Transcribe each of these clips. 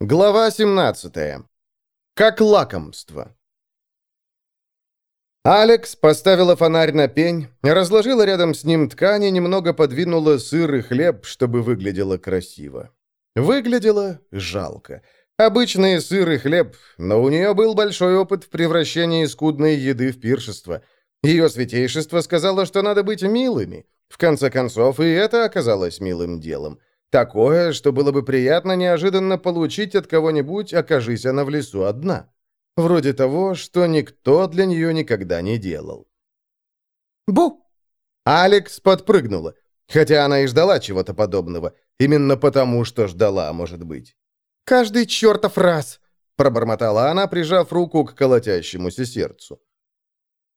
Глава 17. Как лакомство. Алекс поставила фонарь на пень, разложила рядом с ним ткань и немного подвинула сыр и хлеб, чтобы выглядело красиво. Выглядело жалко. Обычный сыр и хлеб, но у нее был большой опыт в превращении скудной еды в пиршество. Ее святейшество сказало, что надо быть милыми. В конце концов, и это оказалось милым делом. Такое, что было бы приятно неожиданно получить от кого-нибудь, окажись она в лесу одна. Вроде того, что никто для нее никогда не делал. «Бу!» Алекс подпрыгнула, хотя она и ждала чего-то подобного. Именно потому, что ждала, может быть. «Каждый чертов раз!» пробормотала она, прижав руку к колотящемуся сердцу.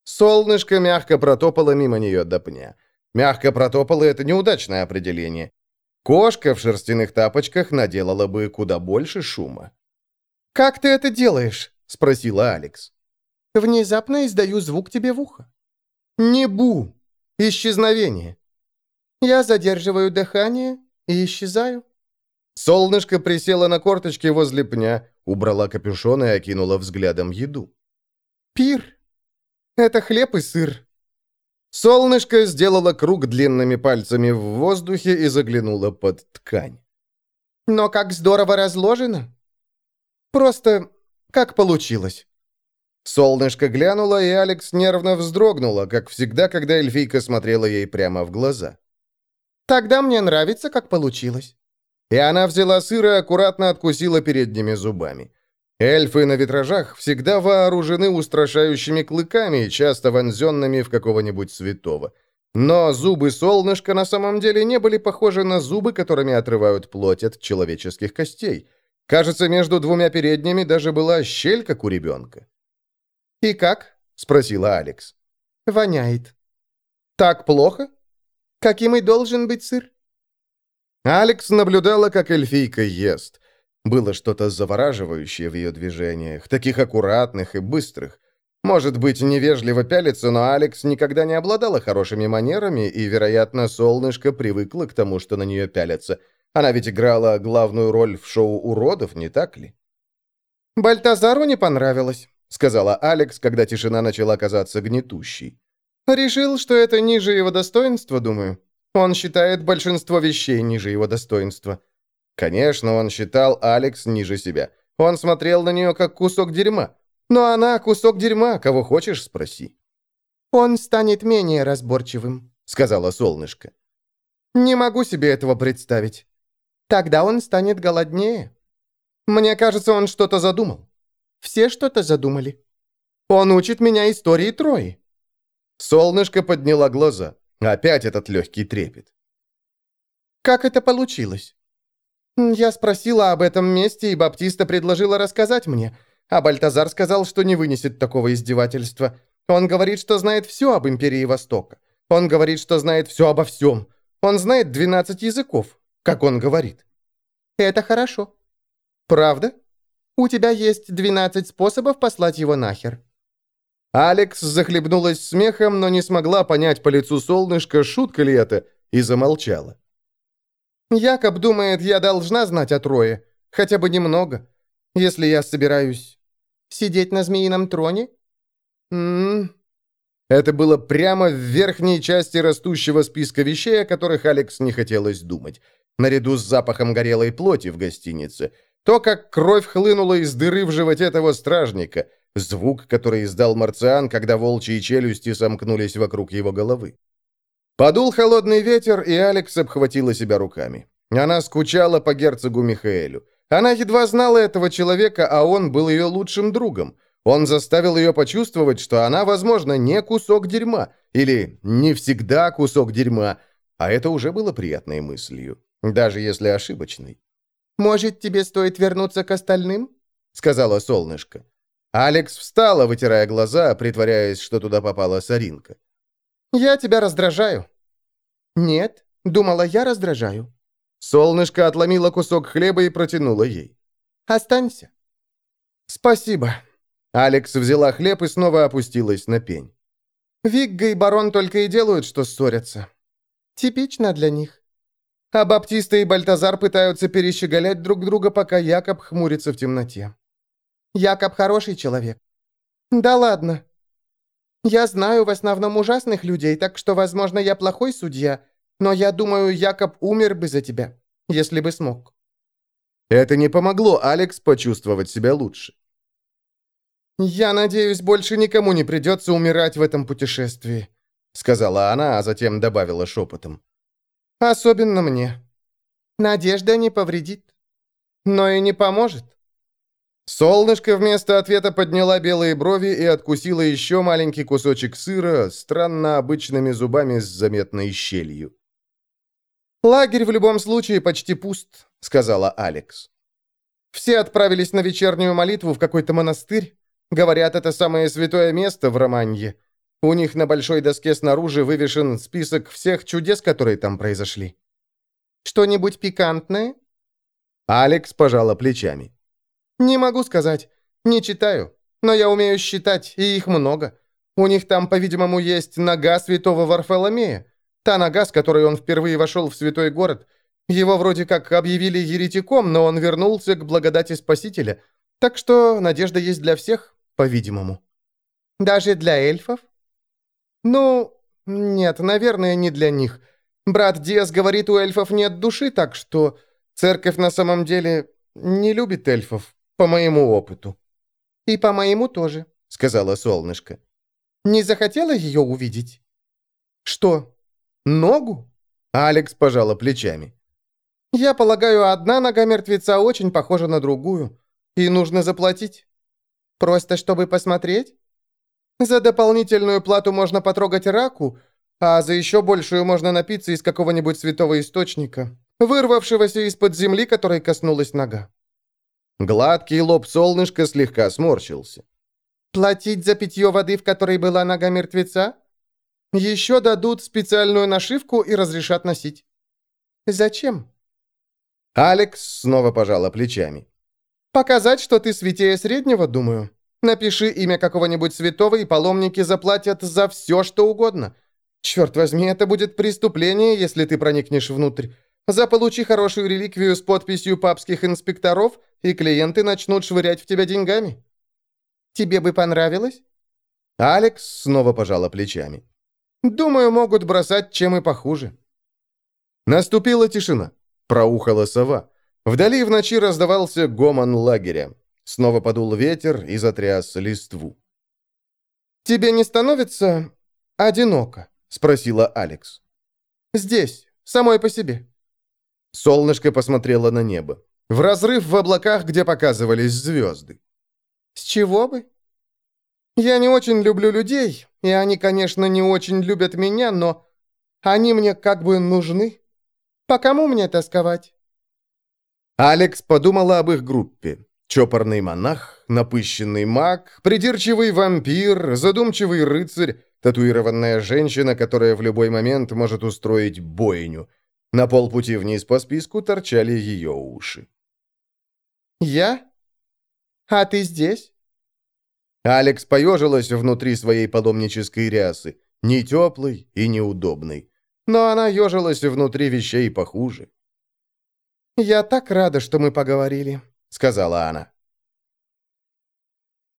Солнышко мягко протопало мимо нее до пня. Мягко протопало — это неудачное определение. Кошка в шерстяных тапочках наделала бы куда больше шума. «Как ты это делаешь?» — спросила Алекс. «Внезапно издаю звук тебе в ухо». «Не бу! Исчезновение!» «Я задерживаю дыхание и исчезаю». Солнышко присело на корточки возле пня, убрала капюшон и окинула взглядом еду. «Пир! Это хлеб и сыр. Солнышко сделало круг длинными пальцами в воздухе и заглянуло под ткань. «Но как здорово разложено!» «Просто как получилось!» Солнышко глянуло, и Алекс нервно вздрогнула, как всегда, когда эльфийка смотрела ей прямо в глаза. «Тогда мне нравится, как получилось». И она взяла сыр и аккуратно откусила передними зубами. Эльфы на витражах всегда вооружены устрашающими клыками, часто вонзенными в какого-нибудь святого. Но зубы солнышка на самом деле не были похожи на зубы, которыми отрывают плоть от человеческих костей. Кажется, между двумя передними даже была щель, как у ребенка. «И как?» — спросила Алекс. «Воняет». «Так плохо? Каким и должен быть сыр?» Алекс наблюдала, как эльфийка ест. Было что-то завораживающее в ее движениях, таких аккуратных и быстрых. Может быть, невежливо пялиться, но Алекс никогда не обладала хорошими манерами, и, вероятно, солнышко привыкло к тому, что на нее пялятся. Она ведь играла главную роль в шоу уродов, не так ли? «Бальтазару не понравилось», — сказала Алекс, когда тишина начала казаться гнетущей. «Решил, что это ниже его достоинства, думаю. Он считает большинство вещей ниже его достоинства». Конечно, он считал Алекс ниже себя. Он смотрел на нее, как кусок дерьма. Но она кусок дерьма, кого хочешь, спроси. «Он станет менее разборчивым», — сказала солнышко. «Не могу себе этого представить. Тогда он станет голоднее. Мне кажется, он что-то задумал. Все что-то задумали. Он учит меня истории Трои». Солнышко подняла глаза. Опять этот легкий трепет. «Как это получилось?» «Я спросила об этом месте, и Баптиста предложила рассказать мне. А Бальтазар сказал, что не вынесет такого издевательства. Он говорит, что знает все об Империи Востока. Он говорит, что знает все обо всем. Он знает 12 языков, как он говорит. Это хорошо. Правда? У тебя есть 12 способов послать его нахер. Алекс захлебнулась смехом, но не смогла понять по лицу солнышка, шутка ли это, и замолчала. Якоб думает, я должна знать о Трое. Хотя бы немного. Если я собираюсь сидеть на змеином троне? М Это было прямо в верхней части растущего списка вещей, о которых Алекс не хотелось думать. Наряду с запахом горелой плоти в гостинице. То, как кровь хлынула из дыры в животе того стражника. Звук, который издал Марциан, когда волчьи челюсти сомкнулись вокруг его головы. Подул холодный ветер, и Алекс обхватила себя руками. Она скучала по герцогу Михаэлю. Она едва знала этого человека, а он был ее лучшим другом. Он заставил ее почувствовать, что она, возможно, не кусок дерьма, или не всегда кусок дерьма, а это уже было приятной мыслью, даже если ошибочной. «Может, тебе стоит вернуться к остальным?» — сказала солнышко. Алекс встала, вытирая глаза, притворяясь, что туда попала соринка. «Я тебя раздражаю». «Нет, думала, я раздражаю». Солнышко отломило кусок хлеба и протянуло ей. «Останься». «Спасибо». Алекс взяла хлеб и снова опустилась на пень. «Вигга и барон только и делают, что ссорятся. Типично для них». А Баптиста и Бальтазар пытаются перещеголять друг друга, пока Якоб хмурится в темноте. Якоб хороший человек. Да ладно. Я знаю в основном ужасных людей, так что, возможно, я плохой судья, но я думаю, Якоб умер бы за тебя, если бы смог. Это не помогло Алекс почувствовать себя лучше. «Я надеюсь, больше никому не придется умирать в этом путешествии», сказала она, а затем добавила шепотом. «Особенно мне. Надежда не повредит, но и не поможет». Солнышко вместо ответа подняла белые брови и откусила еще маленький кусочек сыра, странно обычными зубами с заметной щелью. «Лагерь в любом случае почти пуст», — сказала Алекс. «Все отправились на вечернюю молитву в какой-то монастырь. Говорят, это самое святое место в Романье. У них на большой доске снаружи вывешен список всех чудес, которые там произошли». «Что-нибудь пикантное?» Алекс пожала плечами. «Не могу сказать. Не читаю. Но я умею считать, и их много. У них там, по-видимому, есть нога святого Варфоломея. Та нога, с которой он впервые вошел в святой город. Его вроде как объявили еретиком, но он вернулся к благодати Спасителя. Так что надежда есть для всех, по-видимому. Даже для эльфов? Ну, нет, наверное, не для них. Брат Диас говорит, у эльфов нет души, так что церковь на самом деле не любит эльфов по моему опыту». «И по моему тоже», — сказала солнышко. «Не захотела ее увидеть?» «Что, ногу?» Алекс пожала плечами. «Я полагаю, одна нога мертвеца очень похожа на другую, и нужно заплатить. Просто чтобы посмотреть? За дополнительную плату можно потрогать раку, а за еще большую можно напиться из какого-нибудь святого источника, вырвавшегося из-под земли, которой коснулась нога. Гладкий лоб солнышка слегка сморщился. «Платить за питье воды, в которой была нога мертвеца? Еще дадут специальную нашивку и разрешат носить. Зачем?» Алекс снова пожала плечами. «Показать, что ты святее среднего, думаю. Напиши имя какого-нибудь святого, и паломники заплатят за все, что угодно. Черт возьми, это будет преступление, если ты проникнешь внутрь. Заполучи хорошую реликвию с подписью папских инспекторов, и клиенты начнут швырять в тебя деньгами. Тебе бы понравилось?» Алекс снова пожала плечами. «Думаю, могут бросать, чем и похуже». Наступила тишина. Проухала сова. Вдали в ночи раздавался гомон лагеря. Снова подул ветер и затряс листву. «Тебе не становится одиноко?» — спросила Алекс. «Здесь, самой по себе». Солнышко посмотрело на небо. В разрыв в облаках, где показывались звезды. «С чего бы?» «Я не очень люблю людей, и они, конечно, не очень любят меня, но они мне как бы нужны. По кому мне тосковать?» Алекс подумала об их группе. Чопорный монах, напыщенный маг, придирчивый вампир, задумчивый рыцарь, татуированная женщина, которая в любой момент может устроить бойню – на полпути вниз по списку торчали ее уши. «Я? А ты здесь?» Алекс поежилась внутри своей паломнической рясы, не теплой и неудобной. Но она ежилась внутри вещей похуже. «Я так рада, что мы поговорили», — сказала она.